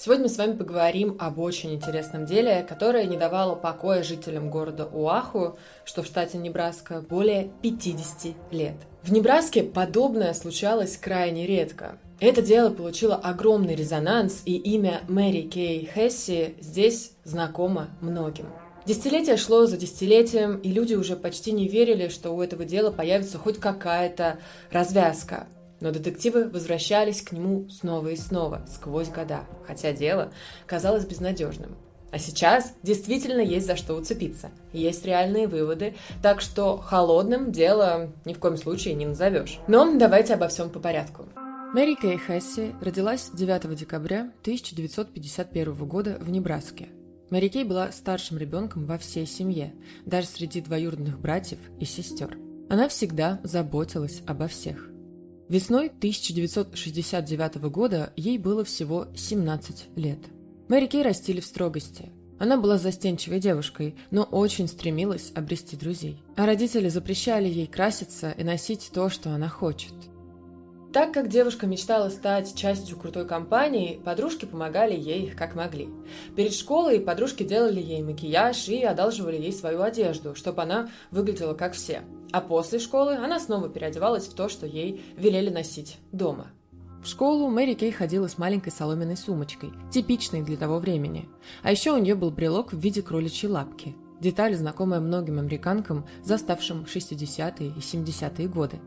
Сегодня мы с вами поговорим об очень интересном деле, которое не давало покоя жителям города Уаху, что в штате Небраска, более 50 лет. В Небраске подобное случалось крайне редко. Это дело получило огромный резонанс, и имя Мэри Кей Хесси здесь знакомо многим. Десятилетие шло за десятилетием, и люди уже почти не верили, что у этого дела появится хоть какая-то развязка. Но детективы возвращались к нему снова и снова, сквозь года, хотя дело казалось безнадежным. А сейчас действительно есть за что уцепиться. Есть реальные выводы, так что холодным дело ни в коем случае не назовешь. Но давайте обо всем по порядку. Мэри Кей Хесси родилась 9 декабря 1951 года в Небраске. Мэри Кей была старшим ребенком во всей семье, даже среди двоюродных братьев и сестер. Она всегда заботилась обо всех. Весной 1969 года ей было всего 17 лет. Мэри Кей растили в строгости. Она была застенчивой девушкой, но очень стремилась обрести друзей. А родители запрещали ей краситься и носить то, что она хочет – так как девушка мечтала стать частью крутой компании, подружки помогали ей как могли. Перед школой подружки делали ей макияж и одалживали ей свою одежду, чтобы она выглядела как все. А после школы она снова переодевалась в то, что ей велели носить дома. В школу Мэри Кей ходила с маленькой соломенной сумочкой, типичной для того времени. А еще у нее был брелок в виде кроличьей лапки. Деталь, знакомая многим американкам, заставшим 60-е и 70-е годы.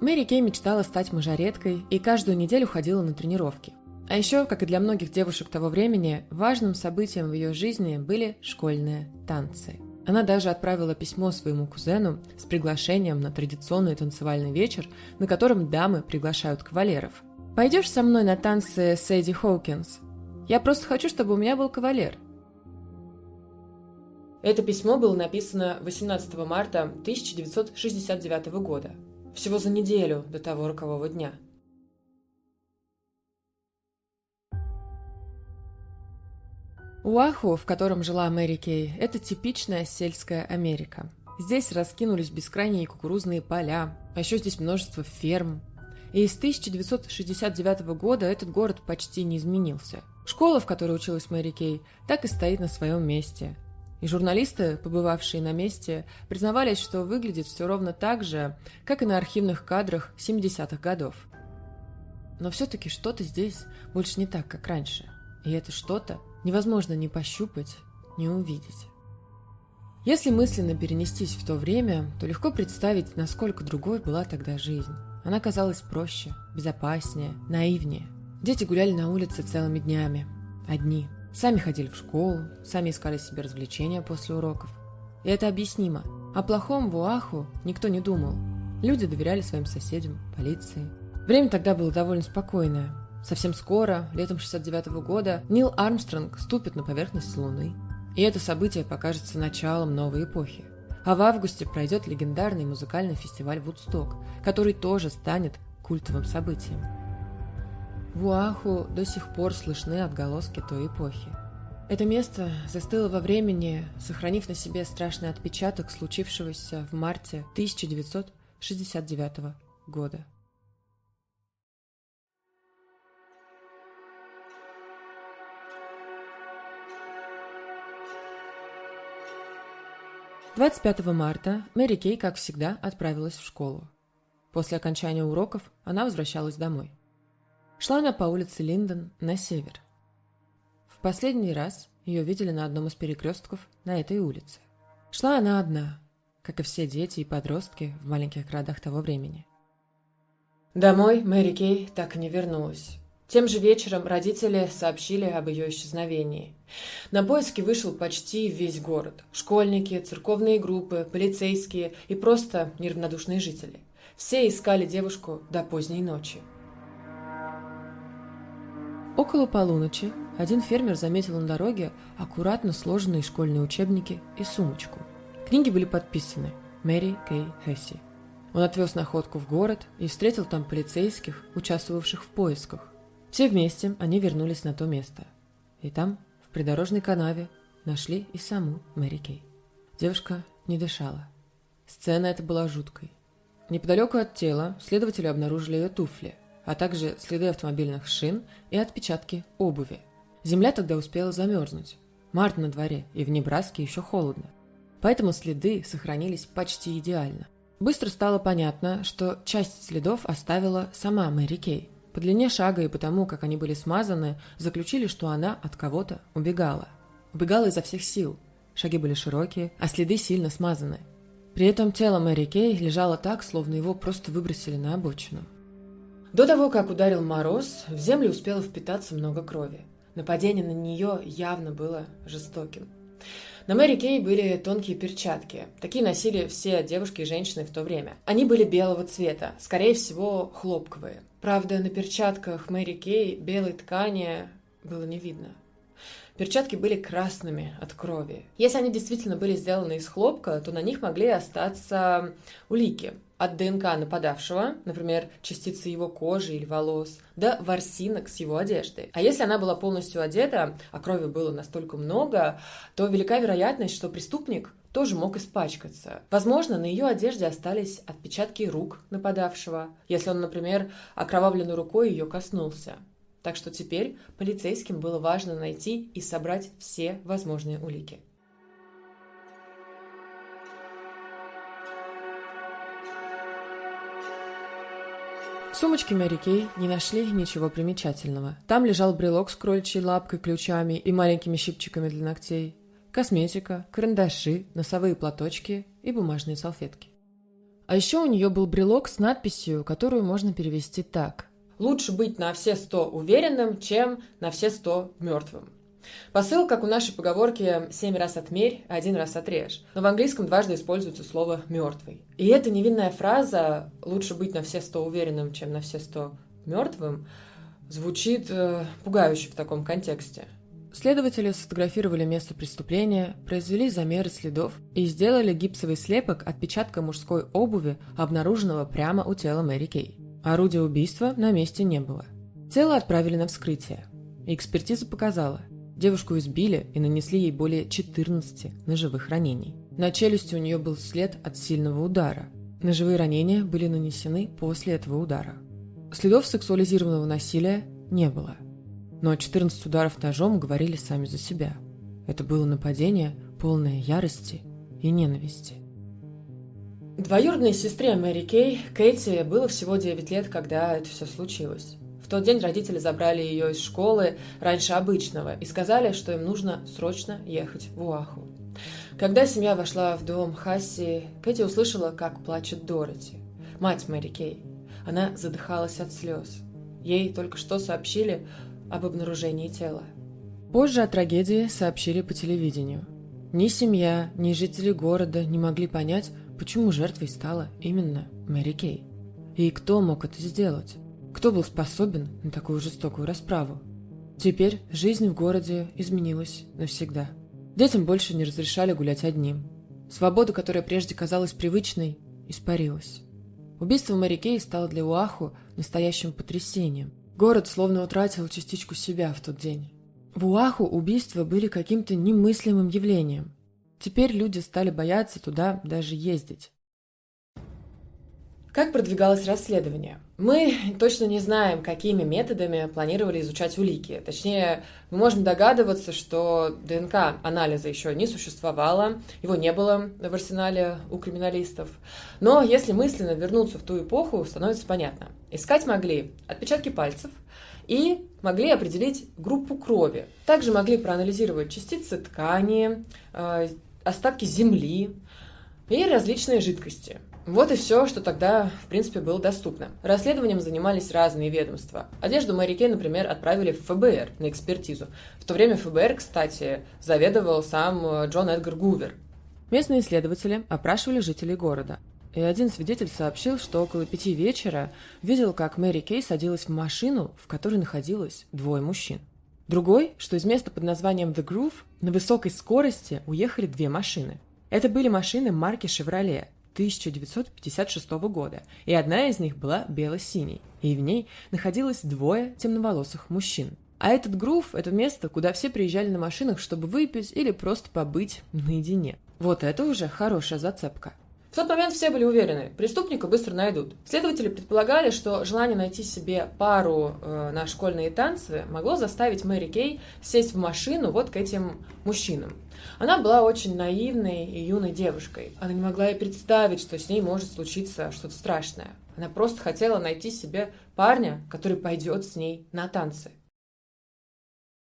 Мэри Кей мечтала стать мажореткой и каждую неделю ходила на тренировки. А еще, как и для многих девушек того времени, важным событием в ее жизни были школьные танцы. Она даже отправила письмо своему кузену с приглашением на традиционный танцевальный вечер, на котором дамы приглашают кавалеров. «Пойдешь со мной на танцы Сэйди Хоукинс? Я просто хочу, чтобы у меня был кавалер». Это письмо было написано 18 марта 1969 года, всего за неделю до того рокового дня. Уаху, в котором жила Мэри Кей, это типичная сельская Америка. Здесь раскинулись бескрайние кукурузные поля, а еще здесь множество ферм. И с 1969 года этот город почти не изменился. Школа, в которой училась Мэри Кей, так и стоит на своем месте. И журналисты, побывавшие на месте, признавались, что выглядит все ровно так же, как и на архивных кадрах 70-х годов. Но все-таки что-то здесь больше не так, как раньше. И это что-то невозможно ни пощупать, ни увидеть. Если мысленно перенестись в то время, то легко представить, насколько другой была тогда жизнь. Она казалась проще, безопаснее, наивнее. Дети гуляли на улице целыми днями. Одни – Сами ходили в школу, сами искали себе развлечения после уроков. И это объяснимо. О плохом в Уаху никто не думал. Люди доверяли своим соседям, полиции. Время тогда было довольно спокойное. Совсем скоро, летом 69 -го года, Нил Армстронг ступит на поверхность Луны. И это событие покажется началом новой эпохи. А в августе пройдет легендарный музыкальный фестиваль «Вудсток», который тоже станет культовым событием. В Уаху до сих пор слышны отголоски той эпохи. Это место застыло во времени, сохранив на себе страшный отпечаток случившегося в марте 1969 года. Двадцать пятого марта Мэри Кей, как всегда, отправилась в школу. После окончания уроков она возвращалась домой. Шла она по улице Линдон на север. В последний раз ее видели на одном из перекрестков на этой улице. Шла она одна, как и все дети и подростки в маленьких городах того времени. Домой Мэри Кей так и не вернулась. Тем же вечером родители сообщили об ее исчезновении. На поиски вышел почти весь город. Школьники, церковные группы, полицейские и просто неравнодушные жители. Все искали девушку до поздней ночи. Около полуночи один фермер заметил на дороге аккуратно сложенные школьные учебники и сумочку. Книги были подписаны «Мэри Кей Хесси». Он отвез находку в город и встретил там полицейских, участвовавших в поисках. Все вместе они вернулись на то место. И там, в придорожной канаве, нашли и саму Мэри Кей. Девушка не дышала. Сцена эта была жуткой. Неподалеку от тела следователи обнаружили ее туфли – а также следы автомобильных шин и отпечатки обуви. Земля тогда успела замерзнуть. Март на дворе, и в Небраске еще холодно. Поэтому следы сохранились почти идеально. Быстро стало понятно, что часть следов оставила сама Мэри Кей. По длине шага и потому, как они были смазаны, заключили, что она от кого-то убегала. Убегала изо всех сил. Шаги были широкие, а следы сильно смазаны. При этом тело Мэри Кей лежало так, словно его просто выбросили на обочину. До того, как ударил мороз, в землю успело впитаться много крови. Нападение на нее явно было жестоким. На Мэри Кей были тонкие перчатки. Такие носили все девушки и женщины в то время. Они были белого цвета, скорее всего, хлопковые. Правда, на перчатках Мэри Кей белой ткани было не видно. Перчатки были красными от крови. Если они действительно были сделаны из хлопка, то на них могли остаться улики от ДНК нападавшего, например, частицы его кожи или волос, до ворсинок с его одежды. А если она была полностью одета, а крови было настолько много, то велика вероятность, что преступник тоже мог испачкаться. Возможно, на ее одежде остались отпечатки рук нападавшего, если он, например, окровавленной рукой ее коснулся. Так что теперь полицейским было важно найти и собрать все возможные улики. В сумочке Мэри Кей не нашли ничего примечательного. Там лежал брелок с кроличьей лапкой, ключами и маленькими щипчиками для ногтей, косметика, карандаши, носовые платочки и бумажные салфетки. А еще у нее был брелок с надписью, которую можно перевести так – Лучше быть на все сто уверенным, чем на все сто мертвым. Посыл, как у нашей поговорки «семь раз отмерь, один раз отрежь». Но в английском дважды используется слово «мертвый». И эта невинная фраза «лучше быть на все сто уверенным, чем на все сто мертвым» звучит э, пугающе в таком контексте. Следователи сфотографировали место преступления, произвели замеры следов и сделали гипсовый слепок отпечатка мужской обуви, обнаруженного прямо у тела Мэри Кей. Орудия убийства на месте не было. Тело отправили на вскрытие. Экспертиза показала, девушку избили и нанесли ей более 14 ножевых ранений. На челюсти у нее был след от сильного удара. Ножевые ранения были нанесены после этого удара. Следов сексуализированного насилия не было. Но 14 ударов ножом говорили сами за себя. Это было нападение, полное ярости и ненависти. Двоюродной сестре Мэри Кей, Кэти, было всего 9 лет, когда это все случилось. В тот день родители забрали ее из школы раньше обычного и сказали, что им нужно срочно ехать в Уаху. Когда семья вошла в дом Хасси, Кэти услышала, как плачет Дороти, мать Мэри Кей. Она задыхалась от слез. Ей только что сообщили об обнаружении тела. Позже о трагедии сообщили по телевидению. Ни семья, ни жители города не могли понять, Почему жертвой стала именно Мэри Кей? И кто мог это сделать? Кто был способен на такую жестокую расправу? Теперь жизнь в городе изменилась навсегда. Детям больше не разрешали гулять одним. Свобода, которая прежде казалась привычной, испарилась. Убийство Мэри Кей стало для Уаху настоящим потрясением. Город словно утратил частичку себя в тот день. В Уаху убийства были каким-то немыслимым явлением. Теперь люди стали бояться туда даже ездить. Как продвигалось расследование? Мы точно не знаем, какими методами планировали изучать улики. Точнее, мы можем догадываться, что ДНК-анализа еще не существовало, его не было в арсенале у криминалистов. Но если мысленно вернуться в ту эпоху, становится понятно. Искать могли отпечатки пальцев и могли определить группу крови. Также могли проанализировать частицы ткани, э, остатки земли и различные жидкости. Вот и все, что тогда, в принципе, было доступно. Расследованием занимались разные ведомства. Одежду Мэри Кей, например, отправили в ФБР на экспертизу. В то время ФБР, кстати, заведовал сам э, Джон Эдгар Гувер. Местные исследователи опрашивали жителей города. И один свидетель сообщил, что около пяти вечера видел, как Мэри Кей садилась в машину, в которой находилось двое мужчин. Другой, что из места под названием The Groove на высокой скорости уехали две машины. Это были машины марки Chevrolet 1956 года, и одна из них была бело-синей, и в ней находилось двое темноволосых мужчин. А этот грув – это место, куда все приезжали на машинах, чтобы выпить или просто побыть наедине. Вот это уже хорошая зацепка. В тот момент все были уверены, преступника быстро найдут. Следователи предполагали, что желание найти себе пару э, на школьные танцы могло заставить Мэри Кей сесть в машину вот к этим мужчинам. Она была очень наивной и юной девушкой. Она не могла и представить, что с ней может случиться что-то страшное. Она просто хотела найти себе парня, который пойдет с ней на танцы.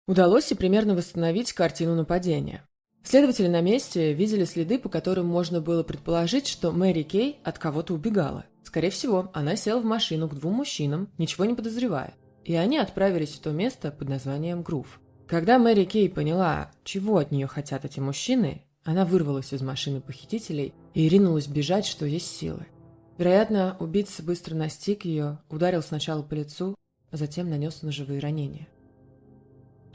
Удалось и примерно восстановить картину нападения. Следователи на месте видели следы, по которым можно было предположить, что Мэри Кей от кого-то убегала. Скорее всего, она села в машину к двум мужчинам, ничего не подозревая. И они отправились в то место под названием Грув. Когда Мэри Кей поняла, чего от нее хотят эти мужчины, она вырвалась из машины похитителей и ринулась бежать, что есть силы. Вероятно, убийца быстро настиг ее, ударил сначала по лицу, а затем нанес ножевые ранения.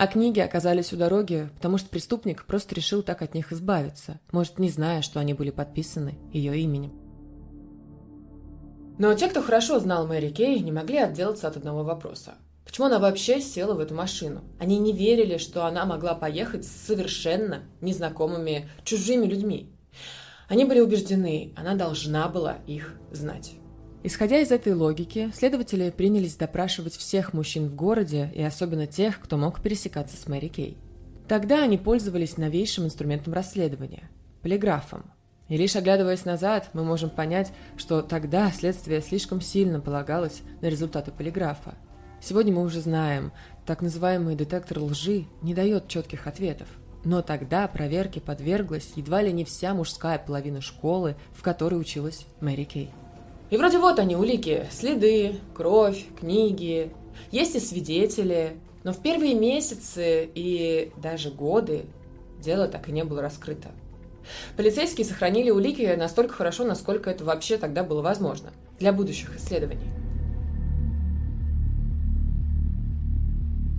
А книги оказались у дороги, потому что преступник просто решил так от них избавиться, может, не зная, что они были подписаны ее именем. Но те, кто хорошо знал Мэри Кей, не могли отделаться от одного вопроса. Почему она вообще села в эту машину? Они не верили, что она могла поехать с совершенно незнакомыми чужими людьми. Они были убеждены, она должна была их знать. Исходя из этой логики, следователи принялись допрашивать всех мужчин в городе и особенно тех, кто мог пересекаться с Мэри Кей. Тогда они пользовались новейшим инструментом расследования – полиграфом. И лишь оглядываясь назад, мы можем понять, что тогда следствие слишком сильно полагалось на результаты полиграфа. Сегодня мы уже знаем, так называемый детектор лжи не дает четких ответов. Но тогда проверке подверглась едва ли не вся мужская половина школы, в которой училась Мэри Кей. И вроде вот они, улики, следы, кровь, книги, есть и свидетели, но в первые месяцы и даже годы дело так и не было раскрыто. Полицейские сохранили улики настолько хорошо, насколько это вообще тогда было возможно для будущих исследований.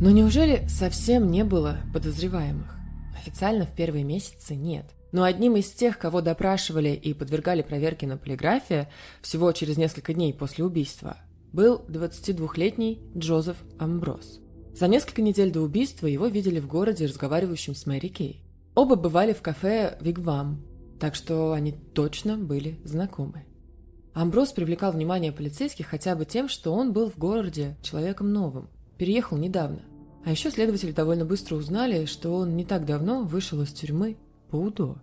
Но неужели совсем не было подозреваемых? Официально в первые месяцы нет – но одним из тех, кого допрашивали и подвергали проверке на полиграфе всего через несколько дней после убийства, был 22-летний Джозеф Амброс. За несколько недель до убийства его видели в городе разговаривающим с Мэри Кей. Оба бывали в кафе «Вигвам», так что они точно были знакомы. Амброс привлекал внимание полицейских хотя бы тем, что он был в городе человеком новым, переехал недавно. А еще следователи довольно быстро узнали, что он не так давно вышел из тюрьмы Пудо.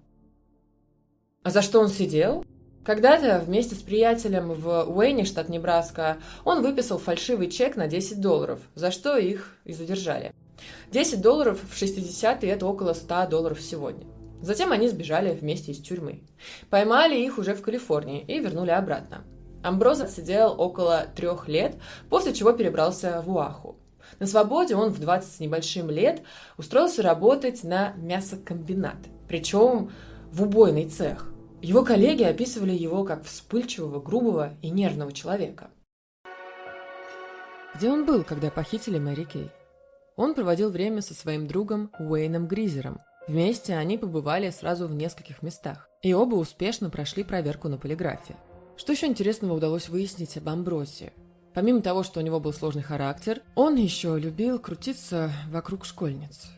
А за что он сидел? Когда-то вместе с приятелем в Уэйне, штат Небраска, он выписал фальшивый чек на 10 долларов, за что их и задержали. 10 долларов в 60-е – это около 100 долларов сегодня. Затем они сбежали вместе из тюрьмы. Поймали их уже в Калифорнии и вернули обратно. Амброза сидел около трех лет, после чего перебрался в Уаху. На свободе он в 20 с небольшим лет устроился работать на мясокомбинат, причем в убойный цех. Его коллеги описывали его как вспыльчивого, грубого и нервного человека. Где он был, когда похитили Мэри Кей? Он проводил время со своим другом Уэйном Гризером. Вместе они побывали сразу в нескольких местах, и оба успешно прошли проверку на полиграфе. Что еще интересного удалось выяснить об Амбросе? Помимо того, что у него был сложный характер, он еще любил крутиться вокруг школьниц.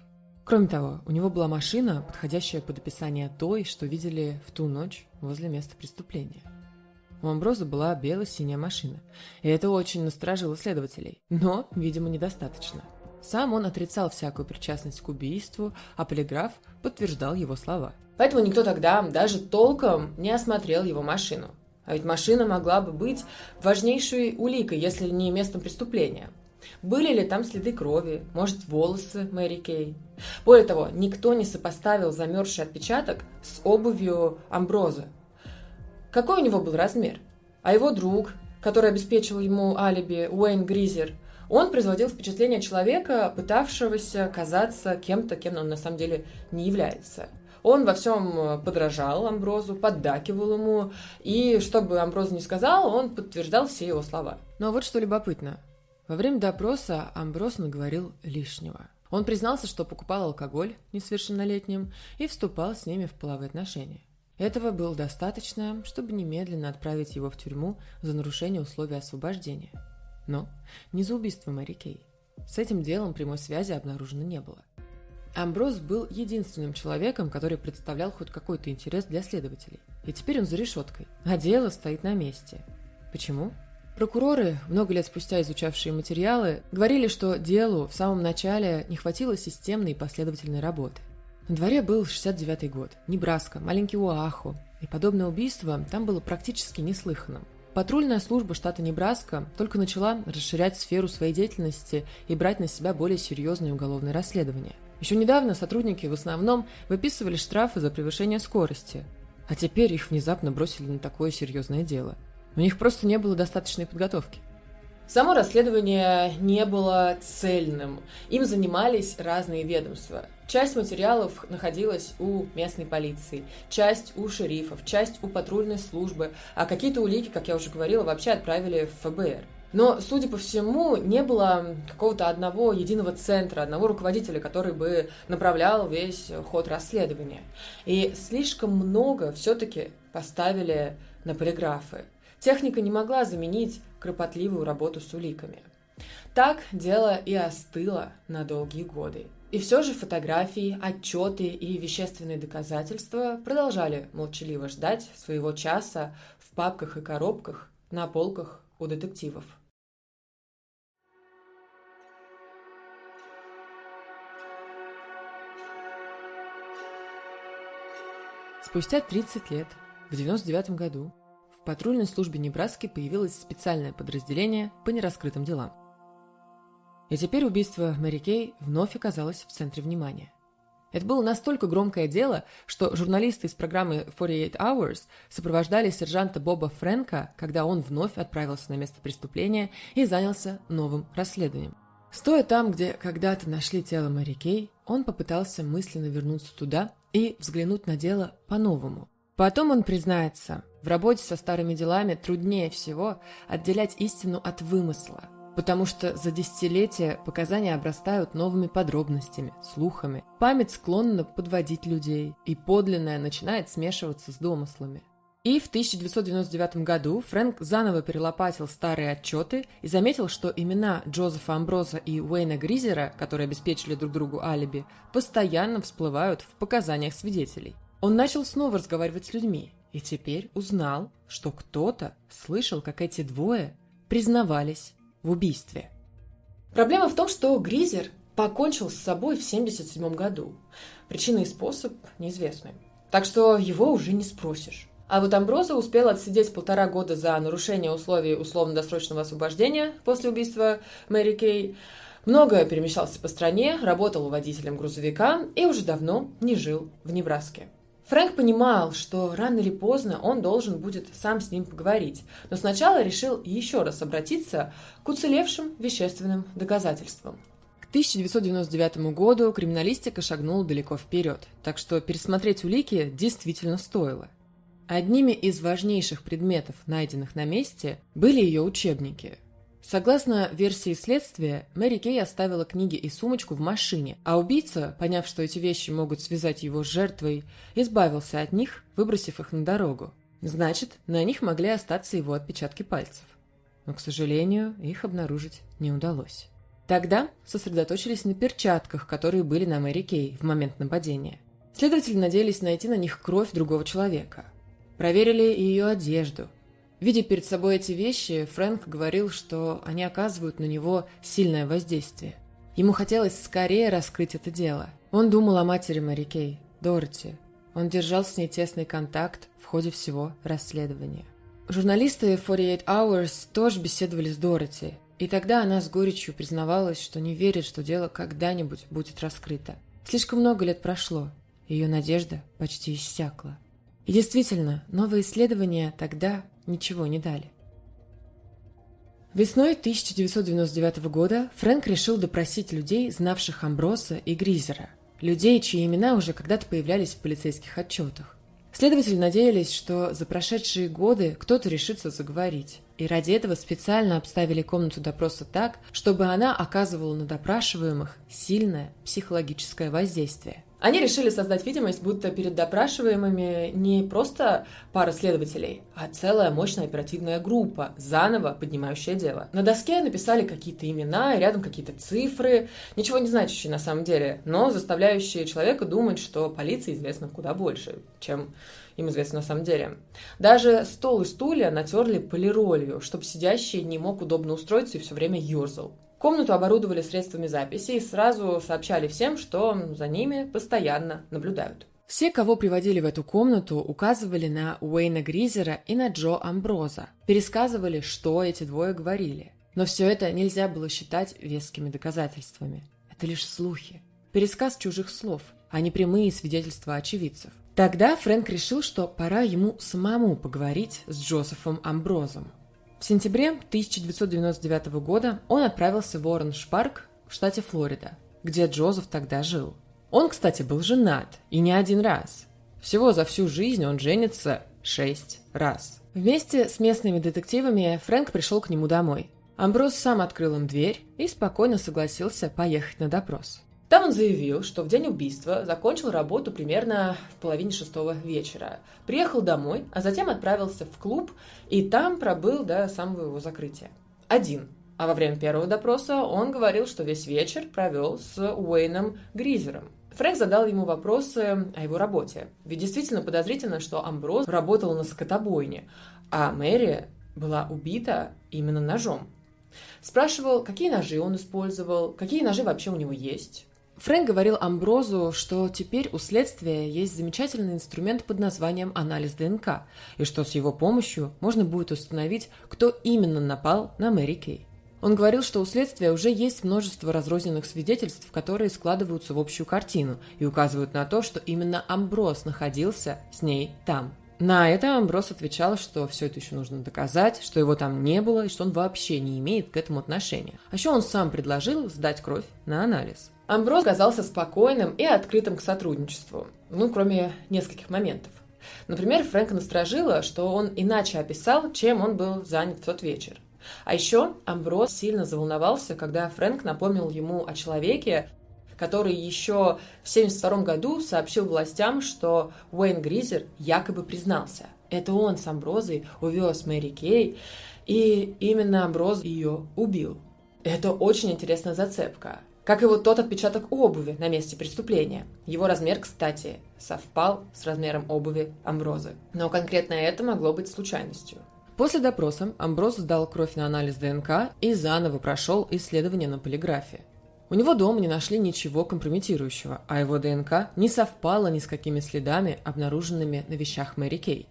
Кроме того, у него была машина, подходящая под описание той, что видели в ту ночь возле места преступления. У Амброза была бело-синяя машина, и это очень насторожило следователей, но, видимо, недостаточно. Сам он отрицал всякую причастность к убийству, а полиграф подтверждал его слова. Поэтому никто тогда даже толком не осмотрел его машину. А ведь машина могла бы быть важнейшей уликой, если не местом преступления. Были ли там следы крови, может, волосы Мэри Кей? Более того, никто не сопоставил замерзший отпечаток с обувью Амброза. Какой у него был размер? А его друг, который обеспечил ему алиби, Уэйн Гризер, он производил впечатление человека, пытавшегося казаться кем-то, кем он на самом деле не является – он во всем э, подражал Амброзу, поддакивал ему, и чтобы Амброз не сказал, он подтверждал все его слова. Ну, а вот что любопытно. Во время допроса Амброз наговорил лишнего. Он признался, что покупал алкоголь несовершеннолетним и вступал с ними в половые отношения. Этого было достаточно, чтобы немедленно отправить его в тюрьму за нарушение условий освобождения. Но не за убийство Мэри Кей. С этим делом прямой связи обнаружено не было. Амброс был единственным человеком, который представлял хоть какой-то интерес для следователей. И теперь он за решеткой, а дело стоит на месте. Почему? Прокуроры, много лет спустя изучавшие материалы, говорили, что делу в самом начале не хватило системной и последовательной работы. На дворе был 69-й год, Небраска, маленький Уаху, и подобное убийство там было практически неслыханным. Патрульная служба штата Небраска только начала расширять сферу своей деятельности и брать на себя более серьезные уголовные расследования. Еще недавно сотрудники в основном выписывали штрафы за превышение скорости, а теперь их внезапно бросили на такое серьезное дело. У них просто не было достаточной подготовки. Само расследование не было цельным. Им занимались разные ведомства. Часть материалов находилась у местной полиции, часть у шерифов, часть у патрульной службы, а какие-то улики, как я уже говорила, вообще отправили в ФБР. Но, судя по всему, не было какого-то одного единого центра, одного руководителя, который бы направлял весь ход расследования. И слишком много все-таки поставили на полиграфы. Техника не могла заменить кропотливую работу с уликами. Так дело и остыло на долгие годы. И все же фотографии, отчеты и вещественные доказательства продолжали молчаливо ждать своего часа в папках и коробках на полках у детективов. Спустя 30 лет, в 99 году, в патрульной службе Небраски появилось специальное подразделение по нераскрытым делам. И теперь убийство Мэри Кей вновь оказалось в центре внимания. Это было настолько громкое дело, что журналисты из программы 48 Hours сопровождали сержанта Боба Фрэнка, когда он вновь отправился на место преступления и занялся новым расследованием. Стоя там, где когда-то нашли тело Мэри Кей, он попытался мысленно вернуться туда и взглянуть на дело по-новому. Потом он признается, в работе со старыми делами труднее всего отделять истину от вымысла – потому что за десятилетия показания обрастают новыми подробностями, слухами. Память склонна подводить людей, и подлинное начинает смешиваться с домыслами. И в 1999 году Фрэнк заново перелопатил старые отчеты и заметил, что имена Джозефа Амброза и Уэйна Гризера, которые обеспечили друг другу алиби, постоянно всплывают в показаниях свидетелей. Он начал снова разговаривать с людьми и теперь узнал, что кто-то слышал, как эти двое признавались в убийстве. Проблема в том, что Гризер покончил с собой в 1977 году. Причина и способ неизвестны. Так что его уже не спросишь. А вот Амброза успел отсидеть полтора года за нарушение условий условно-досрочного освобождения после убийства Мэри Кей. Много перемещался по стране, работал водителем грузовика и уже давно не жил в Небраске. Фрэнк понимал, что рано или поздно он должен будет сам с ним поговорить, но сначала решил еще раз обратиться к уцелевшим вещественным доказательствам. К 1999 году криминалистика шагнула далеко вперед, так что пересмотреть улики действительно стоило. Одними из важнейших предметов, найденных на месте, были ее учебники – Согласно версии следствия, Мэри Кей оставила книги и сумочку в машине, а убийца, поняв, что эти вещи могут связать его с жертвой, избавился от них, выбросив их на дорогу. Значит, на них могли остаться его отпечатки пальцев. Но, к сожалению, их обнаружить не удалось. Тогда сосредоточились на перчатках, которые были на Мэри Кей в момент нападения. Следователи надеялись найти на них кровь другого человека. Проверили ее одежду – Видя перед собой эти вещи, Фрэнк говорил, что они оказывают на него сильное воздействие. Ему хотелось скорее раскрыть это дело. Он думал о матери Мэри Кей, Дороти. Он держал с ней тесный контакт в ходе всего расследования. Журналисты 48 Hours тоже беседовали с Дороти, и тогда она с горечью признавалась, что не верит, что дело когда-нибудь будет раскрыто. Слишком много лет прошло, ее надежда почти иссякла. И действительно, новые исследования тогда ничего не дали. Весной 1999 года Фрэнк решил допросить людей, знавших Амброса и Гризера, людей, чьи имена уже когда-то появлялись в полицейских отчетах. Следователи надеялись, что за прошедшие годы кто-то решится заговорить, и ради этого специально обставили комнату допроса так, чтобы она оказывала на допрашиваемых сильное психологическое воздействие. Они решили создать видимость, будто перед допрашиваемыми не просто пара следователей, а целая мощная оперативная группа, заново поднимающая дело. На доске написали какие-то имена, рядом какие-то цифры, ничего не значащие на самом деле, но заставляющие человека думать, что полиции известно куда больше, чем им известно на самом деле. Даже стол и стулья натерли полиролью, чтобы сидящий не мог удобно устроиться и все время ерзал. Комнату оборудовали средствами записи и сразу сообщали всем, что за ними постоянно наблюдают. Все, кого приводили в эту комнату, указывали на Уэйна Гризера и на Джо Амброза, пересказывали, что эти двое говорили. Но все это нельзя было считать вескими доказательствами. Это лишь слухи. Пересказ чужих слов, а не прямые свидетельства очевидцев. Тогда Фрэнк решил, что пора ему самому поговорить с Джозефом Амброзом. В сентябре 1999 года он отправился в Оранж-парк в штате Флорида, где Джозеф тогда жил. Он, кстати, был женат, и не один раз. Всего за всю жизнь он женится шесть раз. Вместе с местными детективами Фрэнк пришел к нему домой. Амброс сам открыл им дверь и спокойно согласился поехать на допрос. Там он заявил, что в день убийства закончил работу примерно в половине шестого вечера. Приехал домой, а затем отправился в клуб и там пробыл до самого его закрытия. Один. А во время первого допроса он говорил, что весь вечер провел с Уэйном Гризером. Фрэнк задал ему вопросы о его работе. Ведь действительно подозрительно, что Амброз работал на скотобойне, а Мэри была убита именно ножом. Спрашивал, какие ножи он использовал, какие ножи вообще у него есть. Фрэнк говорил Амброзу, что теперь у следствия есть замечательный инструмент под названием анализ ДНК, и что с его помощью можно будет установить, кто именно напал на Мэри Кей. Он говорил, что у следствия уже есть множество разрозненных свидетельств, которые складываются в общую картину и указывают на то, что именно Амброз находился с ней там. На это Амброс отвечал, что все это еще нужно доказать, что его там не было и что он вообще не имеет к этому отношения. А еще он сам предложил сдать кровь на анализ. Амброс казался спокойным и открытым к сотрудничеству, ну, кроме нескольких моментов. Например, Фрэнка насторожило, что он иначе описал, чем он был занят в тот вечер. А еще Амброс сильно заволновался, когда Фрэнк напомнил ему о человеке, который еще в 1972 году сообщил властям, что Уэйн Гризер якобы признался. Это он с Амброзой увез Мэри Кей, и именно Амброз ее убил. Это очень интересная зацепка как и вот тот отпечаток обуви на месте преступления. Его размер, кстати, совпал с размером обуви Амброзы. Но конкретно это могло быть случайностью. После допроса Амброз сдал кровь на анализ ДНК и заново прошел исследование на полиграфе. У него дома не нашли ничего компрометирующего, а его ДНК не совпало ни с какими следами, обнаруженными на вещах Мэри Кей.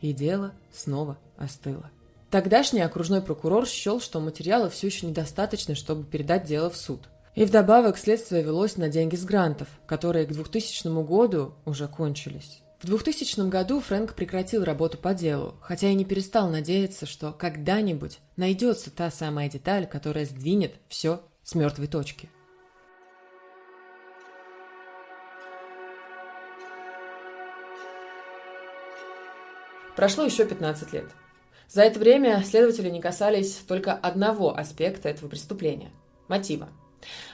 И дело снова остыло. Тогдашний окружной прокурор счел, что материала все еще недостаточно, чтобы передать дело в суд. И вдобавок следствие велось на деньги с грантов, которые к 2000 году уже кончились. В 2000 году Фрэнк прекратил работу по делу, хотя и не перестал надеяться, что когда-нибудь найдется та самая деталь, которая сдвинет все с мертвой точки. Прошло еще 15 лет. За это время следователи не касались только одного аспекта этого преступления – мотива –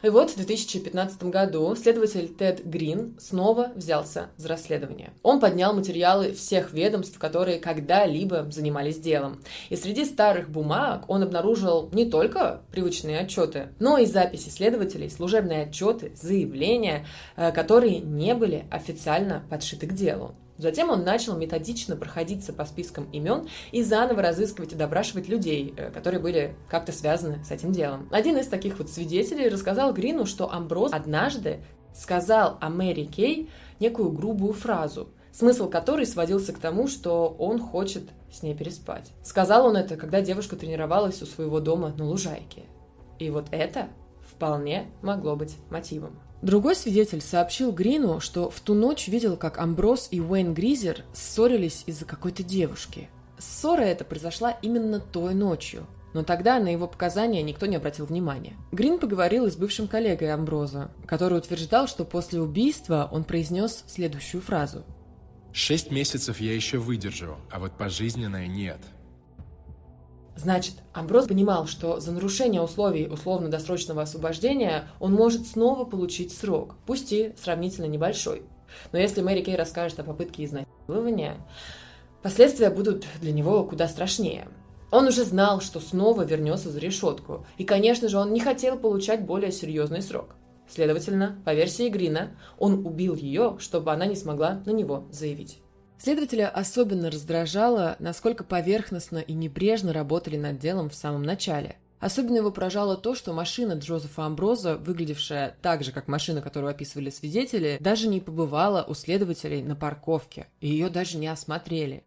и вот в 2015 году следователь Тед Грин снова взялся за расследование. Он поднял материалы всех ведомств, которые когда-либо занимались делом. И среди старых бумаг он обнаружил не только привычные отчеты, но и записи следователей, служебные отчеты, заявления, э, которые не были официально подшиты к делу. Затем он начал методично проходиться по спискам имен и заново разыскивать и допрашивать людей, э, которые были как-то связаны с этим делом. Один из таких вот свидетелей рассказал Грину, что Амброс однажды сказал о Мэри Кей некую грубую фразу, смысл которой сводился к тому, что он хочет с ней переспать. Сказал он это, когда девушка тренировалась у своего дома на лужайке. И вот это вполне могло быть мотивом. Другой свидетель сообщил Грину, что в ту ночь видел, как Амброс и Уэйн Гризер ссорились из-за какой-то девушки. Ссора эта произошла именно той ночью, но тогда на его показания никто не обратил внимания. Грин поговорил с бывшим коллегой Амброза, который утверждал, что после убийства он произнес следующую фразу. «Шесть месяцев я еще выдержу, а вот пожизненное нет». Значит, Амброс понимал, что за нарушение условий условно-досрочного освобождения он может снова получить срок, пусть и сравнительно небольшой. Но если Мэри Кей расскажет о попытке изнасилования, последствия будут для него куда страшнее. Он уже знал, что снова вернется за решетку, и, конечно же, он не хотел получать более серьезный срок. Следовательно, по версии Грина, он убил ее, чтобы она не смогла на него заявить. Следователя особенно раздражало, насколько поверхностно и небрежно работали над делом в самом начале. Особенно его поражало то, что машина Джозефа Амброза, выглядевшая так же, как машина, которую описывали свидетели, даже не побывала у следователей на парковке, и ее даже не осмотрели.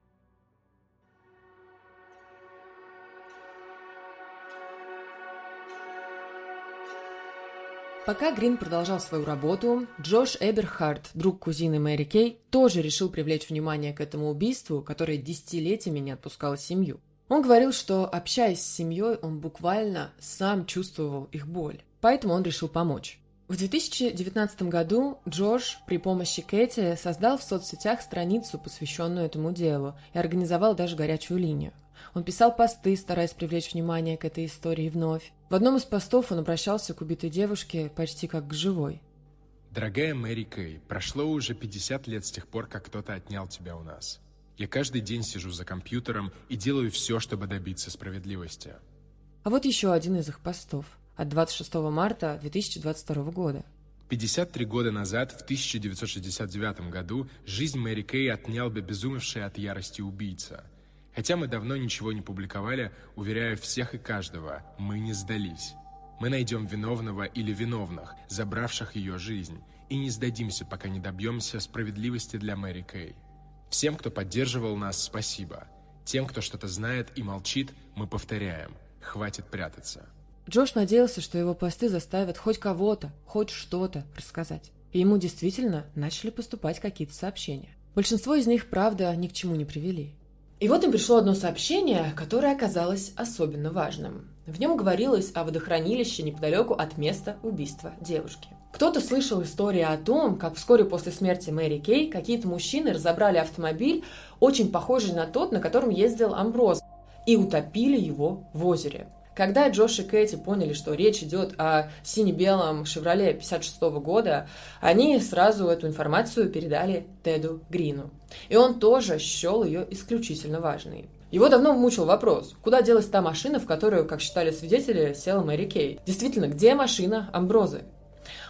Пока Грин продолжал свою работу, Джош Эберхард, друг кузины Мэри Кей, тоже решил привлечь внимание к этому убийству, которое десятилетиями не отпускало семью. Он говорил, что, общаясь с семьей, он буквально сам чувствовал их боль, поэтому он решил помочь. В 2019 году Джош при помощи Кэти создал в соцсетях страницу, посвященную этому делу, и организовал даже горячую линию. Он писал посты, стараясь привлечь внимание к этой истории вновь. В одном из постов он обращался к убитой девушке почти как к живой. Дорогая Мэри Кей, прошло уже 50 лет с тех пор, как кто-то отнял тебя у нас. Я каждый день сижу за компьютером и делаю все, чтобы добиться справедливости. А вот еще один из их постов от 26 марта 2022 года. 53 года назад, в 1969 году, жизнь Мэри Кей отнял бы безумевший от ярости убийца – Хотя мы давно ничего не публиковали, уверяю всех и каждого, мы не сдались. Мы найдем виновного или виновных, забравших ее жизнь, и не сдадимся, пока не добьемся справедливости для Мэри Кей. Всем, кто поддерживал нас, спасибо. Тем, кто что-то знает и молчит, мы повторяем. Хватит прятаться. Джош надеялся, что его посты заставят хоть кого-то, хоть что-то рассказать. И ему действительно начали поступать какие-то сообщения. Большинство из них, правда, ни к чему не привели. И вот им пришло одно сообщение, которое оказалось особенно важным. В нем говорилось о водохранилище неподалеку от места убийства девушки. Кто-то слышал истории о том, как вскоре после смерти Мэри Кей какие-то мужчины разобрали автомобиль, очень похожий на тот, на котором ездил Амброз, и утопили его в озере. Когда Джош и Кэти поняли, что речь идет о сине-белом «Шевроле» 56 года, они сразу эту информацию передали Теду Грину. И он тоже счел ее исключительно важной. Его давно мучил вопрос, куда делась та машина, в которую, как считали свидетели, села Мэри Кей. Действительно, где машина Амброзы?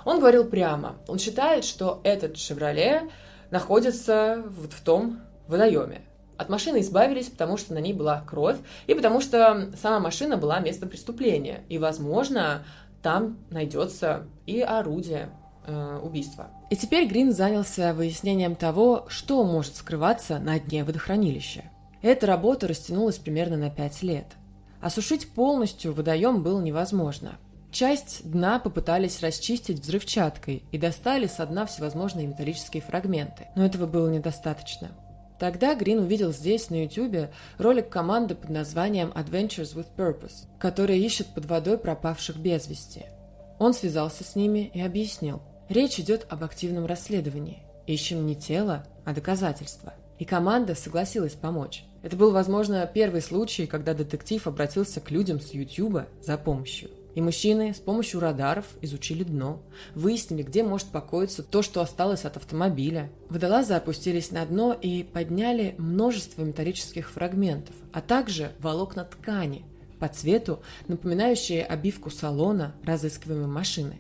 Он говорил прямо. Он считает, что этот «Шевроле» находится вот в том водоеме. От машины избавились, потому что на ней была кровь, и потому что сама машина была местом преступления. И, возможно, там найдется и орудие э, убийства. И теперь Грин занялся выяснением того, что может скрываться на дне водохранилища. Эта работа растянулась примерно на пять лет. Осушить полностью водоем было невозможно. Часть дна попытались расчистить взрывчаткой и достали со дна всевозможные металлические фрагменты, но этого было недостаточно. Тогда Грин увидел здесь, на YouTube, ролик команды под названием Adventures with Purpose, которая ищет под водой пропавших без вести. Он связался с ними и объяснил. Речь идет об активном расследовании. Ищем не тело, а доказательства. И команда согласилась помочь. Это был, возможно, первый случай, когда детектив обратился к людям с YouTube за помощью. И мужчины с помощью радаров изучили дно, выяснили, где может покоиться то, что осталось от автомобиля. Водолазы опустились на дно и подняли множество металлических фрагментов, а также волокна ткани, по цвету напоминающие обивку салона разыскиваемой машины.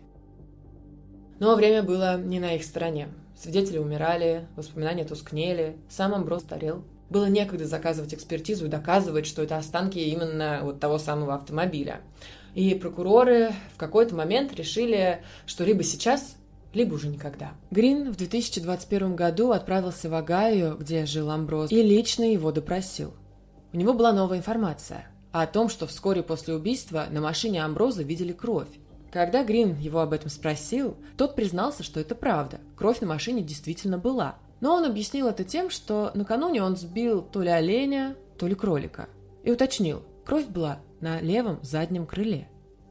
Но время было не на их стороне. Свидетели умирали, воспоминания тускнели, сам Амброс старел. Было некогда заказывать экспертизу и доказывать, что это останки именно вот того самого автомобиля. И прокуроры в какой-то момент решили, что либо сейчас, либо уже никогда. Грин в 2021 году отправился в Огайо, где жил Амброз, и лично его допросил. У него была новая информация о том, что вскоре после убийства на машине Амброза видели кровь. Когда Грин его об этом спросил, тот признался, что это правда. Кровь на машине действительно была. Но он объяснил это тем, что накануне он сбил то ли оленя, то ли кролика. И уточнил, кровь была на левом заднем крыле.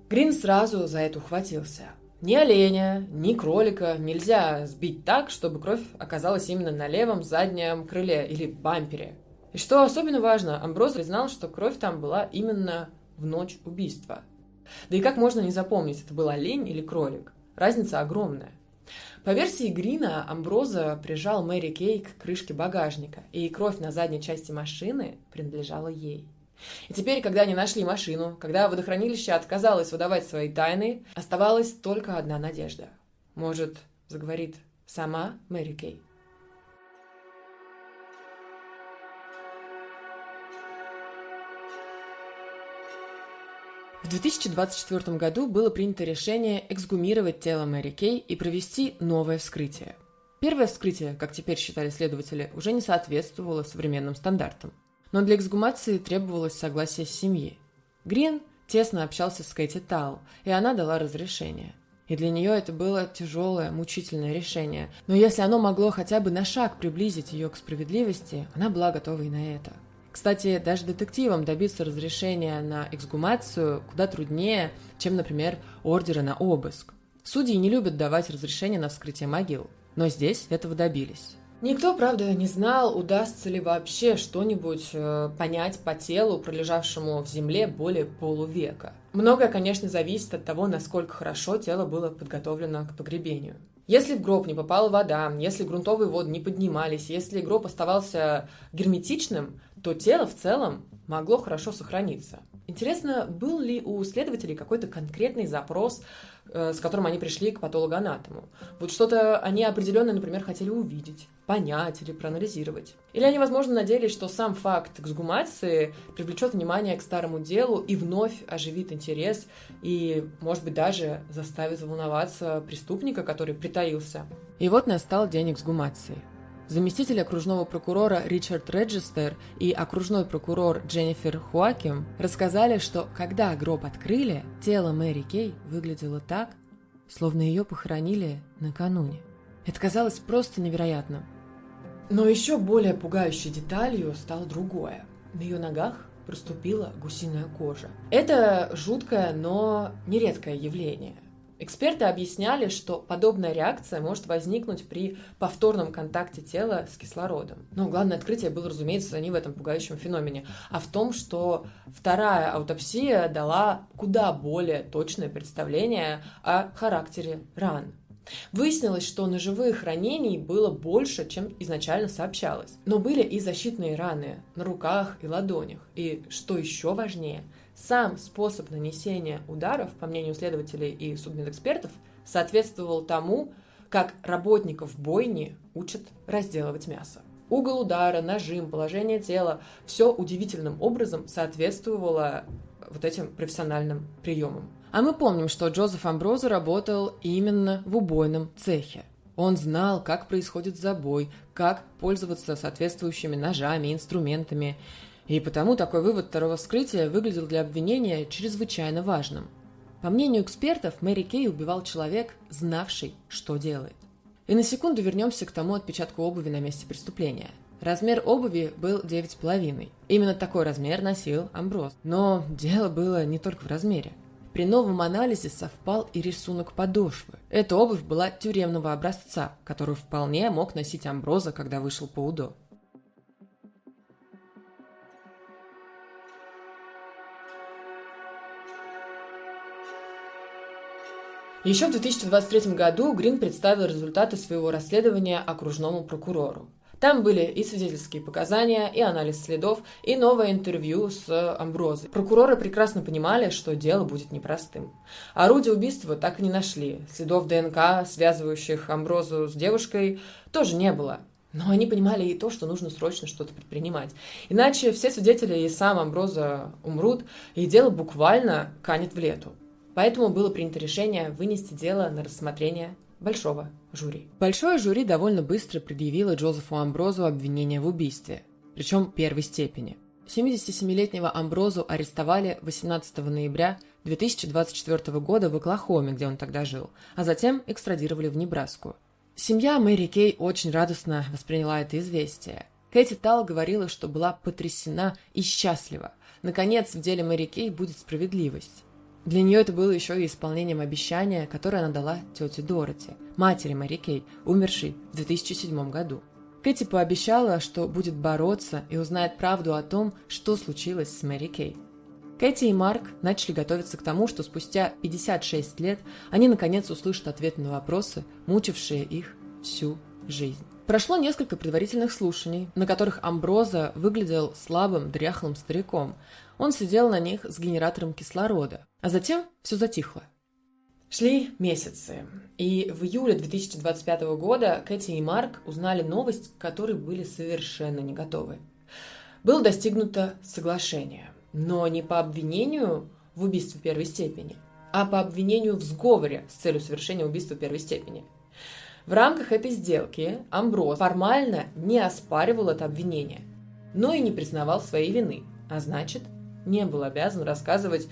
Грин сразу за это ухватился. Ни оленя, ни кролика нельзя сбить так, чтобы кровь оказалась именно на левом заднем крыле или бампере. И что особенно важно, Амброз признал, что кровь там была именно в ночь убийства. Да и как можно не запомнить, это был олень или кролик? Разница огромная. По версии Грина, Амброза прижал Мэри Кей к крышке багажника, и кровь на задней части машины принадлежала ей. И теперь, когда они нашли машину, когда водохранилище отказалось выдавать свои тайны, оставалась только одна надежда. Может, заговорит сама Мэри Кей. В 2024 году было принято решение эксгумировать тело Мэри Кей и провести новое вскрытие. Первое вскрытие, как теперь считали следователи, уже не соответствовало современным стандартам. Но для эксгумации требовалось согласие семьи. Грин тесно общался с Кэти Тал, и она дала разрешение. И для нее это было тяжелое, мучительное решение. Но если оно могло хотя бы на шаг приблизить ее к справедливости, она была готова и на это. Кстати, даже детективам добиться разрешения на эксгумацию куда труднее, чем, например, ордера на обыск. Судьи не любят давать разрешение на вскрытие могил, но здесь этого добились. Никто, правда, не знал, удастся ли вообще что-нибудь э, понять по телу, пролежавшему в земле более полувека. Многое, конечно, зависит от того, насколько хорошо тело было подготовлено к погребению. Если в гроб не попала вода, если грунтовые воды не поднимались, если гроб оставался герметичным, то тело в целом могло хорошо сохраниться. Интересно, был ли у следователей какой-то конкретный запрос, с которым они пришли к патологоанатому? Вот что-то они определенно, например, хотели увидеть, понять или проанализировать. Или они, возможно, надеялись, что сам факт эксгумации привлечет внимание к старому делу и вновь оживит интерес и, может быть, даже заставит волноваться преступника, который притаился. И вот настал день эксгумации. Заместитель окружного прокурора Ричард Реджестер и окружной прокурор Дженнифер Хуаким рассказали, что когда гроб открыли, тело Мэри Кей выглядело так, словно ее похоронили накануне. Это казалось просто невероятным. Но еще более пугающей деталью стало другое. На ее ногах проступила гусиная кожа. Это жуткое, но нередкое явление – Эксперты объясняли, что подобная реакция может возникнуть при повторном контакте тела с кислородом. Но главное открытие было, разумеется, не в этом пугающем феномене, а в том, что вторая аутопсия дала куда более точное представление о характере ран. Выяснилось, что ножевых ранений было больше, чем изначально сообщалось. Но были и защитные раны на руках и ладонях. И, что еще важнее – сам способ нанесения ударов, по мнению следователей и судмедэкспертов, соответствовал тому, как работников бойни учат разделывать мясо. Угол удара, нажим, положение тела – все удивительным образом соответствовало вот этим профессиональным приемам. А мы помним, что Джозеф Амброзо работал именно в убойном цехе. Он знал, как происходит забой, как пользоваться соответствующими ножами, инструментами. И потому такой вывод второго вскрытия выглядел для обвинения чрезвычайно важным. По мнению экспертов, Мэри Кей убивал человек, знавший, что делает. И на секунду вернемся к тому отпечатку обуви на месте преступления. Размер обуви был 9,5. Именно такой размер носил Амброс. Но дело было не только в размере. При новом анализе совпал и рисунок подошвы. Эта обувь была тюремного образца, которую вполне мог носить Амброза, когда вышел по УДО. Еще в 2023 году Грин представил результаты своего расследования окружному прокурору. Там были и свидетельские показания, и анализ следов, и новое интервью с Амброзой. Прокуроры прекрасно понимали, что дело будет непростым. Орудие убийства так и не нашли. Следов ДНК, связывающих Амброзу с девушкой, тоже не было. Но они понимали и то, что нужно срочно что-то предпринимать. Иначе все свидетели и сам Амброза умрут, и дело буквально канет в лету. Поэтому было принято решение вынести дело на рассмотрение большого жюри. Большое жюри довольно быстро предъявило Джозефу Амброзу обвинение в убийстве, причем первой степени. 77-летнего Амброзу арестовали 18 ноября 2024 года в Оклахоме, где он тогда жил, а затем экстрадировали в Небраску. Семья Мэри Кей очень радостно восприняла это известие. Кэти Тал говорила, что была потрясена и счастлива. Наконец, в деле Мэри Кей будет справедливость. Для нее это было еще и исполнением обещания, которое она дала тете Дороти, матери Мэри Кей, умершей в 2007 году. Кэти пообещала, что будет бороться и узнает правду о том, что случилось с Мэри Кей. Кэти и Марк начали готовиться к тому, что спустя 56 лет они наконец услышат ответы на вопросы, мучившие их всю жизнь. Прошло несколько предварительных слушаний, на которых Амброза выглядел слабым, дряхлым стариком. Он сидел на них с генератором кислорода. А затем все затихло. Шли месяцы, и в июле 2025 года Кэти и Марк узнали новость, к которой были совершенно не готовы. Было достигнуто соглашение, но не по обвинению в убийстве первой степени, а по обвинению в сговоре с целью совершения убийства первой степени – в рамках этой сделки Амброс формально не оспаривал это обвинение, но и не признавал своей вины, а значит, не был обязан рассказывать,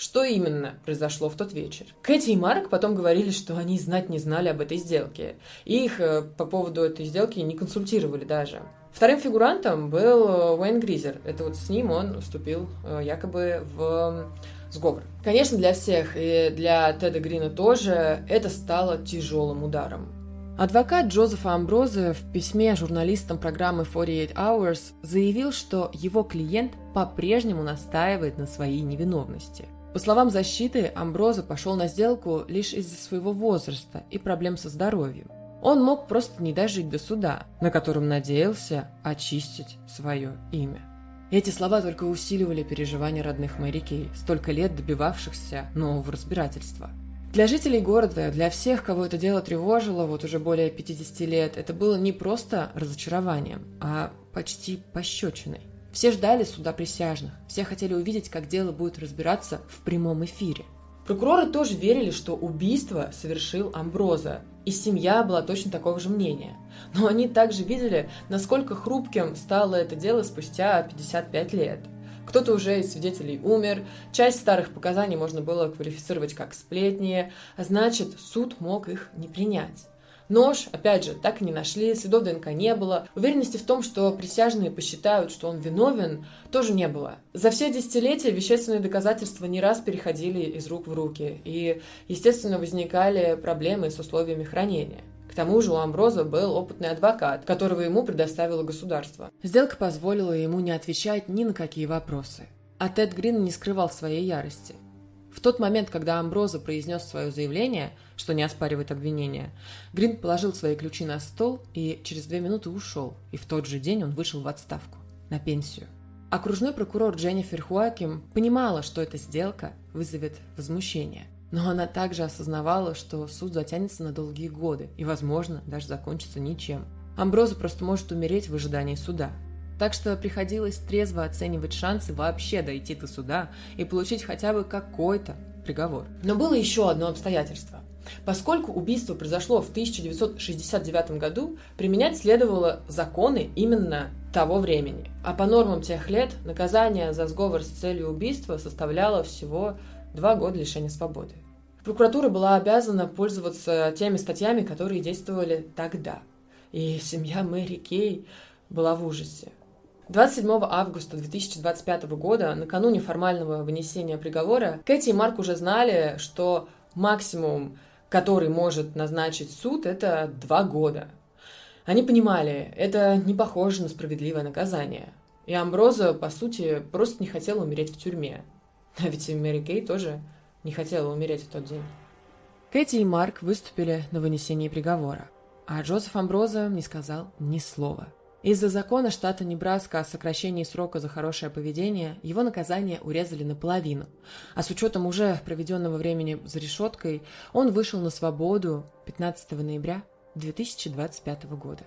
что именно произошло в тот вечер. Кэти и Марк потом говорили, что они знать не знали об этой сделке. Их э, по поводу этой сделки не консультировали даже. Вторым фигурантом был э, Уэйн Гризер. Это вот с ним он вступил э, якобы в сговор. Конечно, для всех, и для Теда Грина тоже, это стало тяжелым ударом. Адвокат Джозефа Амброза в письме журналистам программы 48 Hours заявил, что его клиент по-прежнему настаивает на своей невиновности. По словам защиты, Амброза пошел на сделку лишь из-за своего возраста и проблем со здоровьем. Он мог просто не дожить до суда, на котором надеялся очистить свое имя. Эти слова только усиливали переживания родных Мэри Кей, столько лет добивавшихся нового разбирательства – для жителей города, для всех, кого это дело тревожило вот уже более 50 лет, это было не просто разочарованием, а почти пощечиной. Все ждали суда присяжных, все хотели увидеть, как дело будет разбираться в прямом эфире. Прокуроры тоже верили, что убийство совершил Амброза, и семья была точно такого же мнения. Но они также видели, насколько хрупким стало это дело спустя 55 лет – кто-то уже из свидетелей умер, часть старых показаний можно было квалифицировать как сплетни, а значит, суд мог их не принять. Нож, опять же, так и не нашли, следов ДНК не было. Уверенности в том, что присяжные посчитают, что он виновен, тоже не было. За все десятилетия вещественные доказательства не раз переходили из рук в руки, и, естественно, возникали проблемы с условиями хранения. К тому же у Амброза был опытный адвокат, которого ему предоставило государство. Сделка позволила ему не отвечать ни на какие вопросы. А Тед Грин не скрывал своей ярости. В тот момент, когда Амброза произнес свое заявление, что не оспаривает обвинения, Грин положил свои ключи на стол и через две минуты ушел, и в тот же день он вышел в отставку, на пенсию. Окружной прокурор Дженнифер Хуаким понимала, что эта сделка вызовет возмущение – но она также осознавала, что суд затянется на долгие годы и, возможно, даже закончится ничем. Амброза просто может умереть в ожидании суда. Так что приходилось трезво оценивать шансы вообще дойти до суда и получить хотя бы какой-то приговор. Но было еще одно обстоятельство. Поскольку убийство произошло в 1969 году, применять следовало законы именно того времени. А по нормам тех лет наказание за сговор с целью убийства составляло всего два года лишения свободы. Прокуратура была обязана пользоваться теми статьями, которые действовали тогда. И семья Мэри Кей была в ужасе. 27 августа 2025 года, накануне формального вынесения приговора, Кэти и Марк уже знали, что максимум, который может назначить суд, это два года. Они понимали, это не похоже на справедливое наказание. И Амброза, по сути, просто не хотел умереть в тюрьме. А ведь и Мэри Кей тоже не хотела умереть в тот день. Кэти и Марк выступили на вынесении приговора, а Джозеф Амброза не сказал ни слова. Из-за закона штата Небраска о сокращении срока за хорошее поведение его наказание урезали наполовину, а с учетом уже проведенного времени за решеткой он вышел на свободу 15 ноября 2025 года.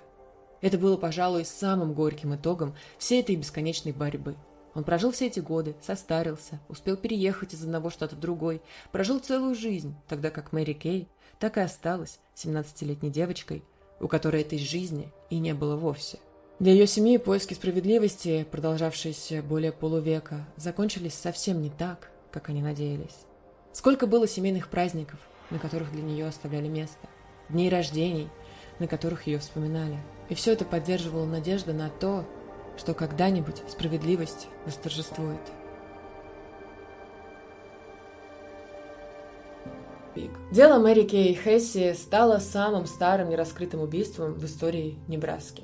Это было, пожалуй, самым горьким итогом всей этой бесконечной борьбы – он прожил все эти годы, состарился, успел переехать из одного штата в другой, прожил целую жизнь, тогда как Мэри Кей так и осталась 17-летней девочкой, у которой этой жизни и не было вовсе. Для ее семьи поиски справедливости, продолжавшиеся более полувека, закончились совсем не так, как они надеялись. Сколько было семейных праздников, на которых для нее оставляли место, дней рождений, на которых ее вспоминали. И все это поддерживало надежду на то, что когда-нибудь справедливость восторжествует. Дело Мэри Кей Хесси стало самым старым нераскрытым убийством в истории Небраски.